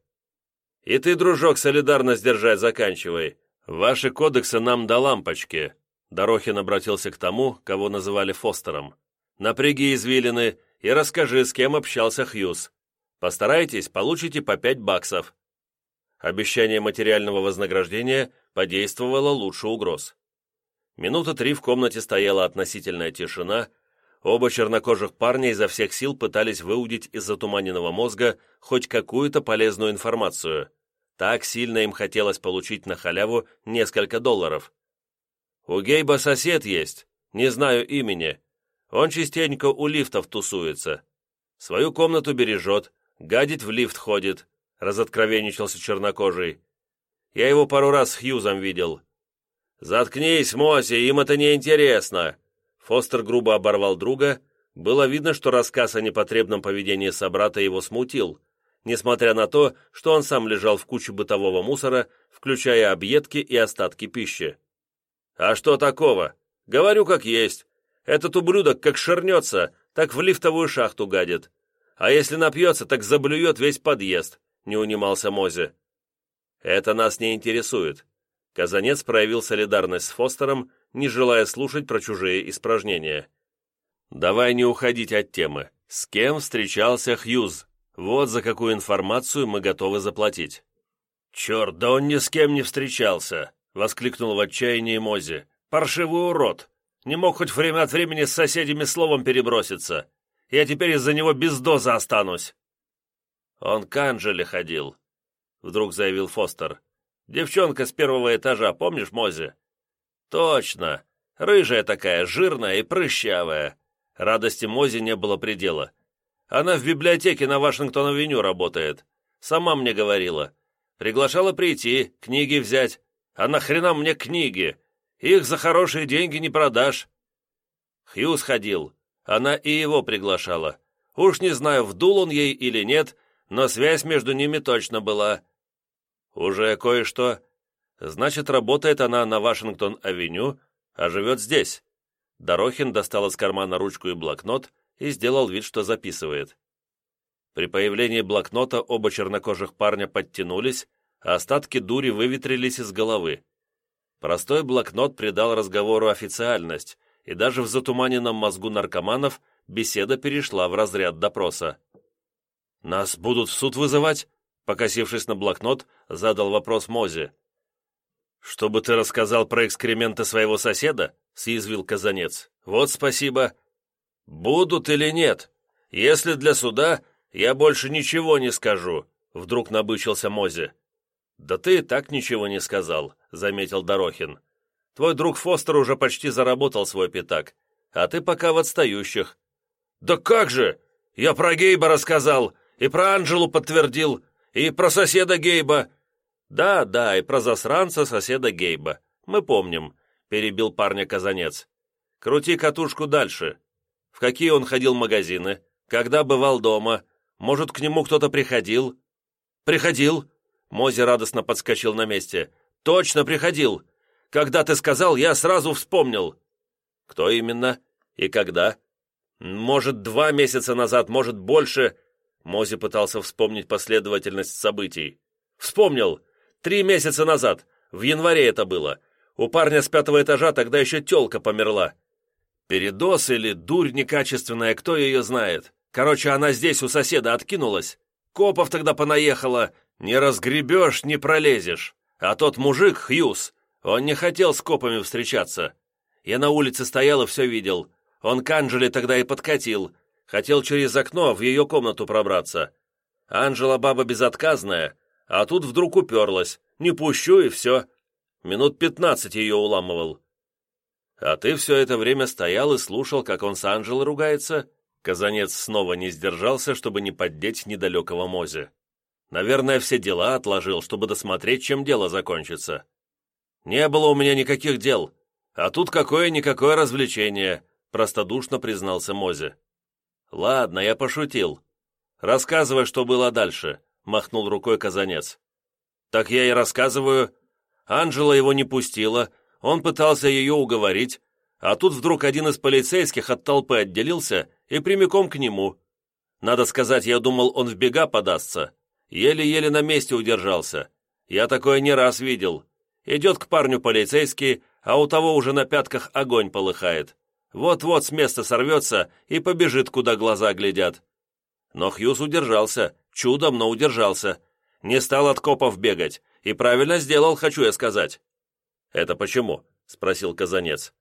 Speaker 2: И ты, дружок, солидарность держать заканчивай. Ваши кодексы нам до лампочки. Дорохин обратился к тому, кого называли Фостером. Напряги извилины и расскажи, с кем общался Хьюз. Постарайтесь, получите по пять баксов. Обещание материального вознаграждения подействовало лучше угроз. Минуты три в комнате стояла относительная тишина, оба чернокожих парня изо всех сил пытались выудить из затуманенного мозга хоть какую-то полезную информацию. Так сильно им хотелось получить на халяву несколько долларов. «У Гейба сосед есть, не знаю имени. Он частенько у лифтов тусуется. Свою комнату бережет, гадить в лифт ходит», — разоткровенничался чернокожий. «Я его пару раз с Хьюзом видел». «Заткнись, Моси, им это не интересно. Фостер грубо оборвал друга. Было видно, что рассказ о непотребном поведении собрата его смутил, несмотря на то, что он сам лежал в куче бытового мусора, включая объедки и остатки пищи. «А что такого? Говорю, как есть. Этот ублюдок как шернется, так в лифтовую шахту гадит. А если напьется, так заблюет весь подъезд», — не унимался Мози. «Это нас не интересует». Казанец проявил солидарность с Фостером, не желая слушать про чужие испражнения. «Давай не уходить от темы. С кем встречался Хьюз? Вот за какую информацию мы готовы заплатить». «Черт, да он ни с кем не встречался!» — воскликнул в отчаянии Мози. «Паршивый урод! Не мог хоть время от времени с соседями словом переброситься. Я теперь из-за него без дозы останусь». «Он к Анжеле ходил», — вдруг заявил Фостер. «Девчонка с первого этажа, помнишь, Мози?» «Точно! Рыжая такая, жирная и прыщавая!» Радости Мози не было предела. «Она в библиотеке на Вашингтон-авеню работает. Сама мне говорила. Приглашала прийти, книги взять. А нахрена мне книги? Их за хорошие деньги не продашь». Хью сходил. Она и его приглашала. Уж не знаю, вдул он ей или нет, но связь между ними точно была. «Уже кое-что Значит, работает она на Вашингтон-авеню, а живет здесь. Дорохин достал из кармана ручку и блокнот и сделал вид, что записывает. При появлении блокнота оба чернокожих парня подтянулись, а остатки дури выветрились из головы. Простой блокнот придал разговору официальность, и даже в затуманенном мозгу наркоманов беседа перешла в разряд допроса. «Нас будут в суд вызывать?» Покосившись на блокнот, задал вопрос Мози. «Чтобы ты рассказал про экскременты своего соседа?» — съязвил Казанец. «Вот спасибо». «Будут или нет? Если для суда, я больше ничего не скажу», — вдруг набычился Мози. «Да ты и так ничего не сказал», — заметил Дорохин. «Твой друг Фостер уже почти заработал свой пятак, а ты пока в отстающих». «Да как же! Я про Гейба рассказал, и про Анжелу подтвердил, и про соседа Гейба, «Да, да, и про засранца соседа Гейба. Мы помним», — перебил парня Казанец. «Крути катушку дальше. В какие он ходил магазины? Когда бывал дома? Может, к нему кто-то приходил?» «Приходил!» — Мози радостно подскочил на месте. «Точно приходил! Когда ты сказал, я сразу вспомнил!» «Кто именно? И когда?» «Может, два месяца назад, может, больше...» Мози пытался вспомнить последовательность событий. «Вспомнил! Три месяца назад, в январе это было. У парня с пятого этажа тогда еще телка померла. Передоз или дурь некачественная, кто ее знает. Короче, она здесь у соседа откинулась. Копов тогда понаехала. Не разгребешь, не пролезешь. А тот мужик, Хьюз, он не хотел с копами встречаться. Я на улице стоял и все видел. Он к Анжеле тогда и подкатил. Хотел через окно в ее комнату пробраться. Анжела баба безотказная, а тут вдруг уперлась. Не пущу, и все. Минут пятнадцать ее уламывал. А ты все это время стоял и слушал, как он с Анжелой ругается? Казанец снова не сдержался, чтобы не поддеть недалекого Мози. Наверное, все дела отложил, чтобы досмотреть, чем дело закончится. Не было у меня никаких дел, а тут какое-никакое развлечение, простодушно признался Мози. Ладно, я пошутил. Рассказывай, что было дальше махнул рукой Казанец. «Так я и рассказываю. Анжела его не пустила, он пытался ее уговорить, а тут вдруг один из полицейских от толпы отделился и прямиком к нему. Надо сказать, я думал, он в бега подастся. Еле-еле на месте удержался. Я такое не раз видел. Идет к парню полицейский, а у того уже на пятках огонь полыхает. Вот-вот с места сорвется и побежит, куда глаза глядят. Но Хьюз удержался, чудом, но удержался. Не стал от копов бегать. И правильно сделал, хочу я сказать. «Это почему?» — спросил Казанец.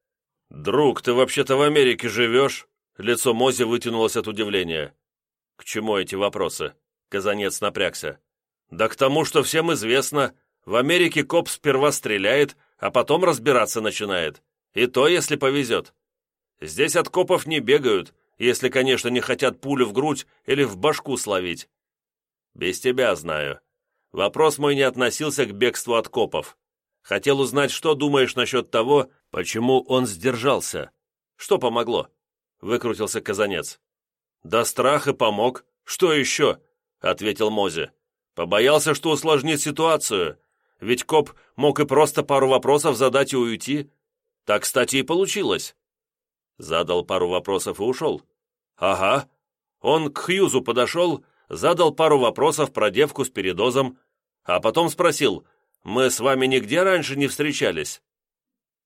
Speaker 2: «Друг, ты вообще-то в Америке живешь?» Лицо Мози вытянулось от удивления. «К чему эти вопросы?» Казанец напрягся. «Да к тому, что всем известно, в Америке коп сперва стреляет, а потом разбираться начинает. И то, если повезет. Здесь от копов не бегают, если, конечно, не хотят пулю в грудь или в башку словить. Без тебя знаю. Вопрос мой не относился к бегству от копов. Хотел узнать, что думаешь насчет того, почему он сдержался. Что помогло? Выкрутился Казанец. Да страх и помог. Что еще? Ответил Мози. Побоялся, что усложнит ситуацию. Ведь коп мог и просто пару вопросов задать и уйти. Так, кстати, и получилось. Задал пару вопросов и ушел. Ага. Он к Хьюзу подошел, задал пару вопросов про девку с передозом, а потом спросил, «Мы с вами нигде раньше не встречались?»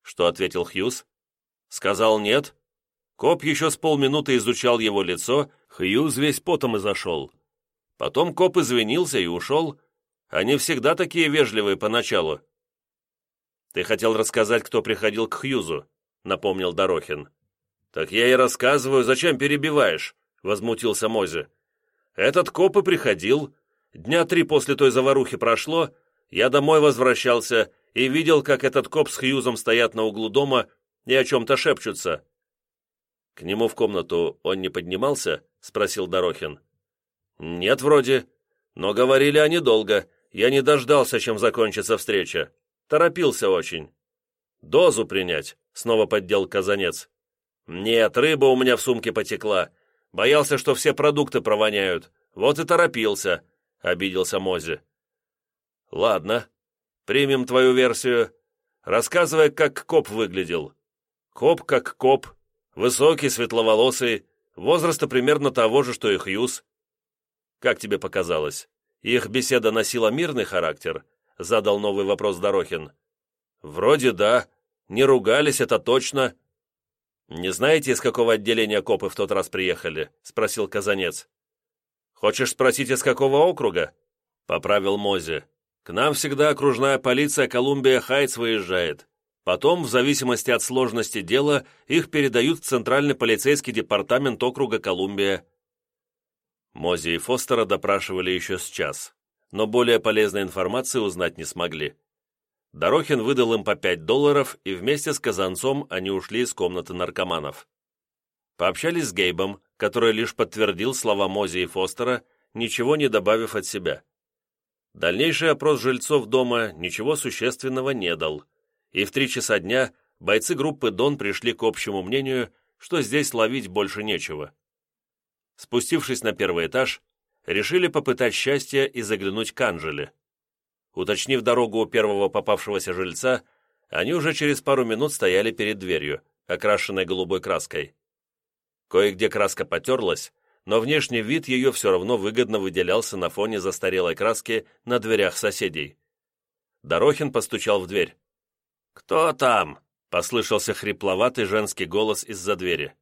Speaker 2: Что ответил Хьюз? Сказал «нет». Коп еще с полминуты изучал его лицо, Хьюз весь потом и зашел. Потом коп извинился и ушел. Они всегда такие вежливые поначалу. «Ты хотел рассказать, кто приходил к Хьюзу», — напомнил Дорохин. «Так я и рассказываю, зачем перебиваешь?» — возмутился Мози. «Этот коп и приходил. Дня три после той заварухи прошло, я домой возвращался и видел, как этот коп с Хьюзом стоят на углу дома и о чем-то шепчутся». «К нему в комнату он не поднимался?» — спросил Дорохин. «Нет, вроде. Но говорили они долго. Я не дождался, чем закончится встреча. Торопился очень». «Дозу принять», — снова поддел Казанец. «Нет, рыба у меня в сумке потекла. Боялся, что все продукты провоняют. Вот и торопился», — обиделся Мози. «Ладно, примем твою версию. Рассказывай, как коп выглядел. Коп как коп, высокий, светловолосый, возраста примерно того же, что и Хьюз. Как тебе показалось, их беседа носила мирный характер?» — задал новый вопрос Дорохин. «Вроде да. Не ругались, это точно. «Не знаете, из какого отделения копы в тот раз приехали?» — спросил Казанец. «Хочешь спросить, из какого округа?» — поправил Мози. «К нам всегда окружная полиция Колумбия Хайтс выезжает. Потом, в зависимости от сложности дела, их передают в Центральный полицейский департамент округа Колумбия». Мози и Фостера допрашивали еще с час, но более полезной информации узнать не смогли. Дорохин выдал им по 5 долларов, и вместе с Казанцом они ушли из комнаты наркоманов. Пообщались с Гейбом, который лишь подтвердил слова Мози и Фостера, ничего не добавив от себя. Дальнейший опрос жильцов дома ничего существенного не дал, и в три часа дня бойцы группы «Дон» пришли к общему мнению, что здесь ловить больше нечего. Спустившись на первый этаж, решили попытать счастье и заглянуть к Анжеле. Уточнив дорогу у первого попавшегося жильца, они уже через пару минут стояли перед дверью, окрашенной голубой краской. Кое-где краска потерлась, но внешний вид ее все равно выгодно выделялся на фоне застарелой краски на дверях соседей. Дорохин постучал в дверь. «Кто там?» — послышался хрипловатый женский голос из-за двери.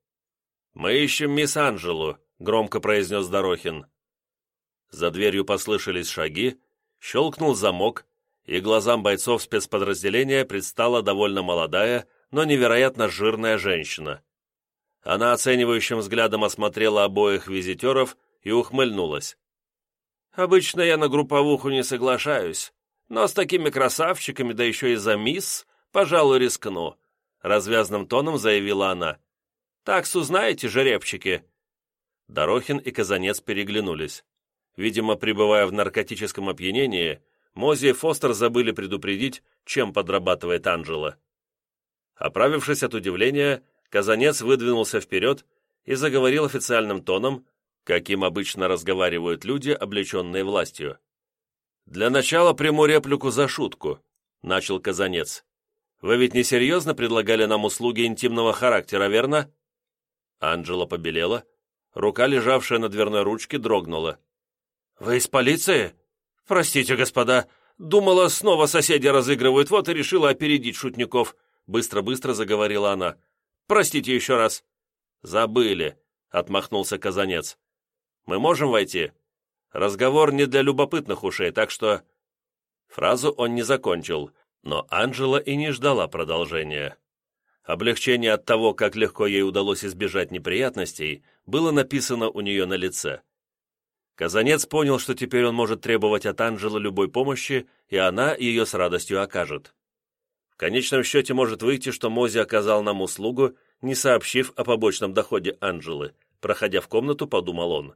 Speaker 2: «Мы ищем мисс Анжелу», — громко произнес Дорохин. За дверью послышались шаги, Щелкнул замок, и глазам бойцов спецподразделения предстала довольно молодая, но невероятно жирная женщина. Она оценивающим взглядом осмотрела обоих визитеров и ухмыльнулась. «Обычно я на групповуху не соглашаюсь, но с такими красавчиками, да еще и за мисс, пожалуй, рискну», развязным тоном заявила она. «Таксу знаете, жеребчики?» Дорохин и Казанец переглянулись. Видимо, пребывая в наркотическом опьянении, Мози и Фостер забыли предупредить, чем подрабатывает Анджела. Оправившись от удивления, Казанец выдвинулся вперед и заговорил официальным тоном, каким обычно разговаривают люди, облеченные властью. «Для начала приму реплику за шутку», — начал Казанец. «Вы ведь несерьезно предлагали нам услуги интимного характера, верно?» Анджела побелела, рука, лежавшая на дверной ручке, дрогнула. «Вы из полиции?» «Простите, господа, думала, снова соседи разыгрывают, вот и решила опередить шутников», быстро-быстро заговорила она. «Простите еще раз». «Забыли», — отмахнулся Казанец. «Мы можем войти? Разговор не для любопытных ушей, так что...» Фразу он не закончил, но Анжела и не ждала продолжения. Облегчение от того, как легко ей удалось избежать неприятностей, было написано у нее на лице. Казанец понял, что теперь он может требовать от Анжелы любой помощи, и она ее с радостью окажет. В конечном счете может выйти, что Мози оказал нам услугу, не сообщив о побочном доходе Анжелы. Проходя в комнату, подумал он.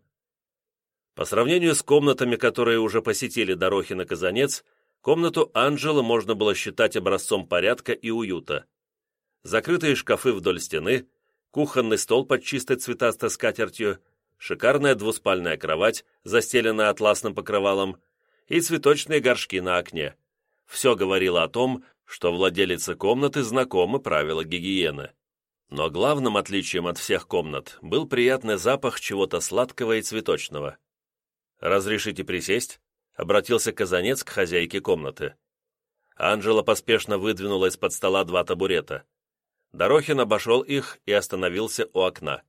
Speaker 2: По сравнению с комнатами, которые уже посетили Дорохин и Казанец, комнату Анжелы можно было считать образцом порядка и уюта. Закрытые шкафы вдоль стены, кухонный стол под чистой цветастой скатертью – шикарная двуспальная кровать, застеленная атласным покрывалом, и цветочные горшки на окне. Все говорило о том, что владелице комнаты знакомы правила гигиены. Но главным отличием от всех комнат был приятный запах чего-то сладкого и цветочного. «Разрешите присесть?» — обратился Казанец к хозяйке комнаты. Анжела поспешно выдвинула из-под стола два табурета. Дорохин обошел их и остановился у окна.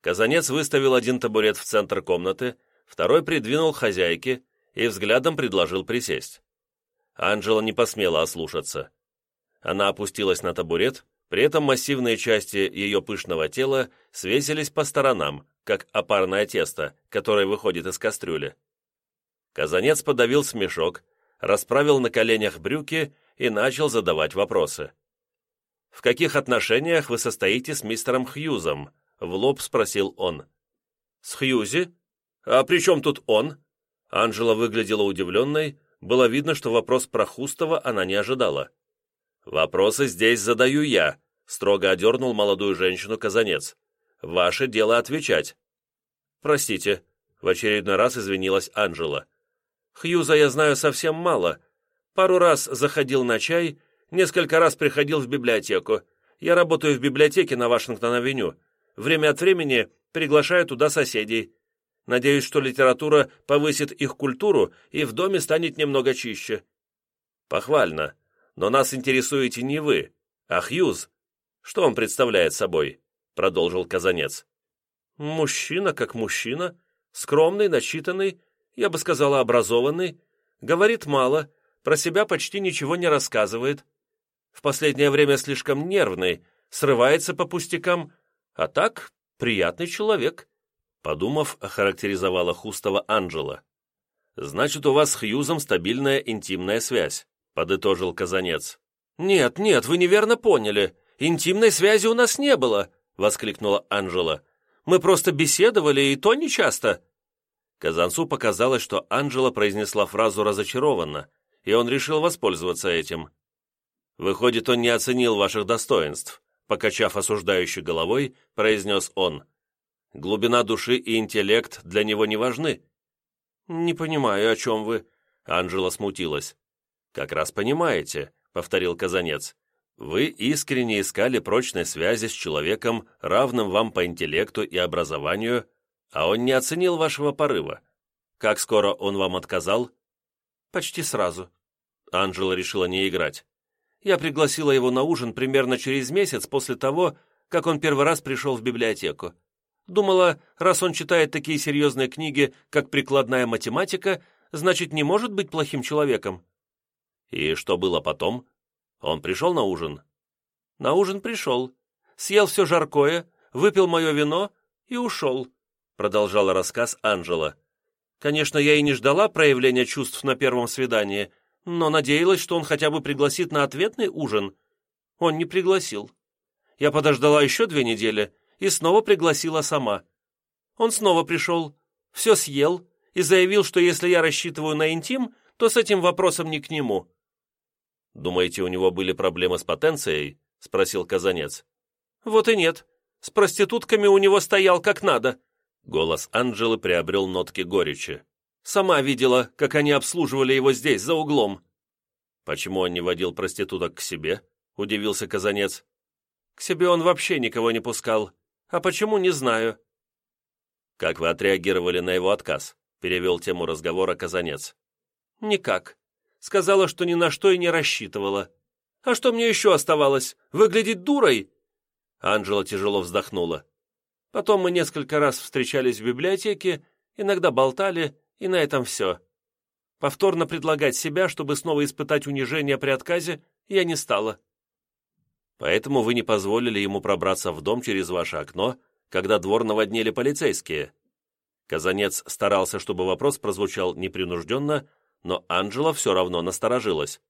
Speaker 2: Казанец выставил один табурет в центр комнаты, второй придвинул хозяйке и взглядом предложил присесть. Анжела не посмела ослушаться. Она опустилась на табурет, при этом массивные части ее пышного тела свесились по сторонам, как опарное тесто, которое выходит из кастрюли. Казанец подавил смешок, расправил на коленях брюки и начал задавать вопросы. «В каких отношениях вы состоите с мистером Хьюзом?» В лоб спросил он. «С Хьюзи? А при чем тут он?» Анжела выглядела удивленной, было видно, что вопрос про Хустова она не ожидала. «Вопросы здесь задаю я», — строго одернул молодую женщину Казанец. «Ваше дело отвечать». «Простите», — в очередной раз извинилась Анжела. «Хьюза я знаю совсем мало. Пару раз заходил на чай, несколько раз приходил в библиотеку. Я работаю в библиотеке на Вашингтон-авеню. Время от времени приглашаю туда соседей. Надеюсь, что литература повысит их культуру и в доме станет немного чище». «Похвально. Но нас интересуете не вы, а Хьюз. Что он представляет собой?» — продолжил Казанец. «Мужчина как мужчина. Скромный, начитанный, я бы сказала, образованный. Говорит мало, про себя почти ничего не рассказывает. В последнее время слишком нервный, срывается по пустякам, а так, приятный человек», — подумав, охарактеризовала Хустова Анджела. «Значит, у вас с Хьюзом стабильная интимная связь», — подытожил Казанец. «Нет, нет, вы неверно поняли. Интимной связи у нас не было», — воскликнула Анжела. «Мы просто беседовали, и то нечасто». Казанцу показалось, что Анжела произнесла фразу разочарованно, и он решил воспользоваться этим. «Выходит, он не оценил ваших достоинств», покачав осуждающей головой, произнес он. «Глубина души и интеллект для него не важны». «Не понимаю, о чем вы?» Анжела смутилась. «Как раз понимаете», — повторил Казанец. «Вы искренне искали прочной связи с человеком, равным вам по интеллекту и образованию, а он не оценил вашего порыва. Как скоро он вам отказал?» «Почти сразу». Анжела решила не играть. Я пригласила его на ужин примерно через месяц после того, как он первый раз пришел в библиотеку. Думала, раз он читает такие серьезные книги, как «Прикладная математика», значит, не может быть плохим человеком. И что было потом? Он пришел на ужин? На ужин пришел. Съел все жаркое, выпил мое вино и ушел, продолжала рассказ Анжела. Конечно, я и не ждала проявления чувств на первом свидании, но надеялась, что он хотя бы пригласит на ответный ужин. Он не пригласил. Я подождала еще две недели и снова пригласила сама. Он снова пришел, все съел и заявил, что если я рассчитываю на интим, то с этим вопросом не к нему. «Думаете, у него были проблемы с потенцией?» — спросил Казанец. «Вот и нет. С проститутками у него стоял как надо». Голос Анджелы приобрел нотки горечи. Сама видела, как они обслуживали его здесь, за углом». «Почему он не водил проституток к себе?» — удивился Казанец. «К себе он вообще никого не пускал. А почему, не знаю». «Как вы отреагировали на его отказ?» — перевел тему разговора Казанец. Никак. Сказала, что ни на что и не рассчитывала. А что мне еще оставалось? Выглядеть дурой?» Анжела тяжело вздохнула. Потом мы несколько раз встречались в библиотеке, иногда болтали, и на этом все. Повторно предлагать себя, чтобы снова испытать унижение при отказе, я не стала.
Speaker 1: Поэтому вы не позволили ему пробраться в дом через ваше окно, когда двор наводнили полицейские. Казанец старался, чтобы вопрос прозвучал непринужденно, но Анжела все равно насторожилась.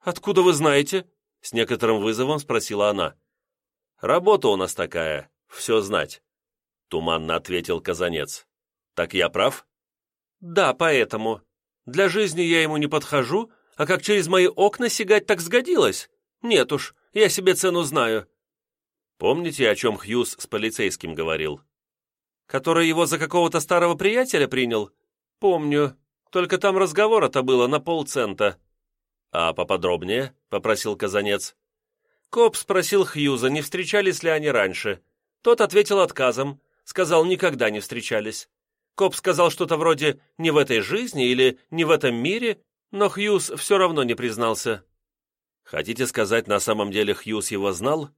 Speaker 2: «Откуда вы знаете?» — с некоторым вызовом спросила она.
Speaker 1: «Работа у нас такая, все знать», — туманно ответил Казанец. «Так я прав?»
Speaker 2: «Да, поэтому. Для жизни я ему не подхожу, а как через мои окна сигать так сгодилось. Нет уж, я себе цену знаю».
Speaker 1: «Помните, о чем Хьюз с полицейским говорил?»
Speaker 2: «Который его за какого-то старого приятеля принял?» «Помню. Только там разговора-то было на полцента».
Speaker 1: «А поподробнее?» — попросил Казанец.
Speaker 2: Коп спросил Хьюза, не встречались ли они раньше. Тот ответил отказом, сказал, никогда не встречались. Коп сказал что-то вроде «не в этой жизни» или «не в этом мире», но Хьюз все равно не признался.
Speaker 1: «Хотите сказать, на самом деле Хьюз его знал?»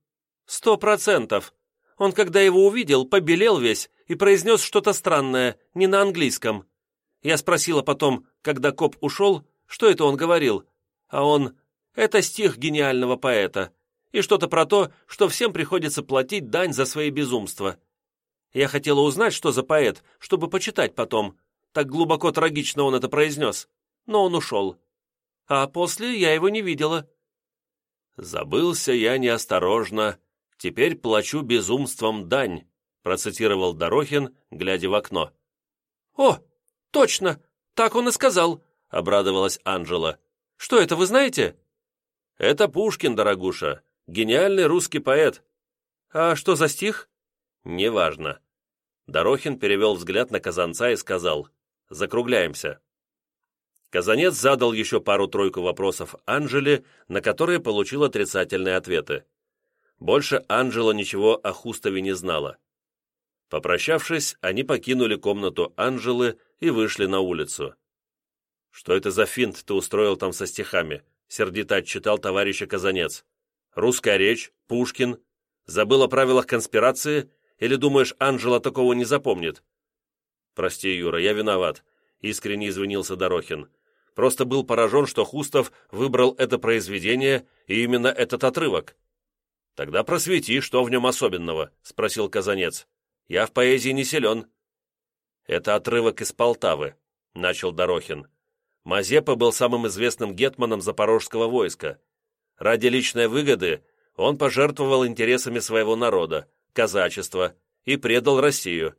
Speaker 2: «Сто процентов. Он, когда его увидел, побелел весь и произнес что-то странное, не на английском. Я спросила потом, когда коп ушел, что это он говорил, а он «это стих гениального поэта» и что-то про то, что всем приходится платить дань за свои безумства. Я хотела узнать, что за поэт, чтобы почитать потом. Так глубоко трагично он это произнес. Но он ушел. А после я его не видела.
Speaker 1: «Забылся я неосторожно. Теперь плачу безумством дань», процитировал Дорохин, глядя в окно.
Speaker 2: «О, точно! Так он и сказал», — обрадовалась Анжела. «Что это, вы знаете?»
Speaker 1: «Это Пушкин, дорогуша. Гениальный русский поэт».
Speaker 2: «А что за стих?»
Speaker 1: «Неважно». Дорохин перевел взгляд на Казанца и сказал «Закругляемся». Казанец задал еще пару-тройку вопросов Анжеле, на которые получил отрицательные ответы. Больше Анжела ничего о Хустове не знала. Попрощавшись, они покинули комнату Анжелы и вышли на улицу. «Что это за финт ты устроил там со стихами?» — сердито отчитал товарища Казанец. «Русская речь? Пушкин? Забыл о правилах конспирации? Или думаешь, Анжела такого не запомнит?» «Прости, Юра, я виноват», — искренне извинился Дорохин. «Просто был поражен, что Хустов выбрал это произведение и именно этот отрывок». «Тогда просвети, что в нем особенного?» — спросил Казанец. «Я в поэзии не силен». «Это отрывок из Полтавы», — начал Дорохин. Мазепа был самым известным гетманом запорожского войска. Ради личной выгоды он пожертвовал интересами своего народа, казачества, и предал Россию.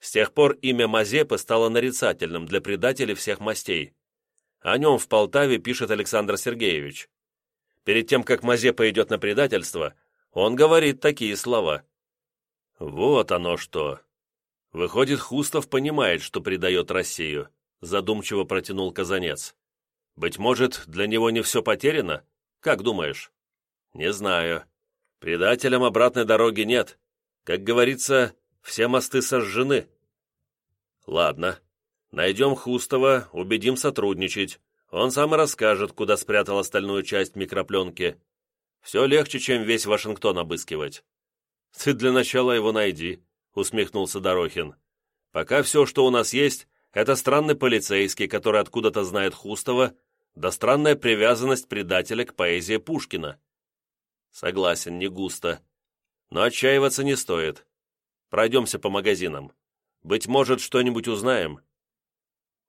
Speaker 1: С тех пор имя Мазепы стало нарицательным для предателей всех мастей. О нем в Полтаве пишет Александр Сергеевич. Перед тем, как Мазепа идет на предательство, он говорит такие слова. «Вот оно что!» Выходит, Хустов понимает, что предает Россию задумчиво протянул Казанец. «Быть может, для него не все потеряно? Как думаешь?» «Не знаю. Предателям обратной дороги нет. Как говорится, все мосты сожжены». «Ладно. Найдем Хустова, убедим сотрудничать. Он сам расскажет, куда спрятал остальную часть микропленки. Все легче, чем весь Вашингтон обыскивать». «Ты для начала его найди», — усмехнулся Дорохин. «Пока все, что у нас есть, это странный полицейский, который откуда-то знает Хустова, да странная привязанность предателя к поэзии Пушкина. Согласен, не густо. Но отчаиваться не стоит. Пройдемся по магазинам. Быть может, что-нибудь узнаем.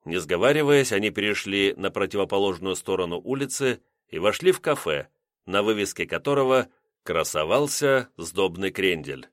Speaker 1: Не сговариваясь, они перешли на противоположную сторону улицы и вошли в кафе, на вывеске которого красовался сдобный крендель.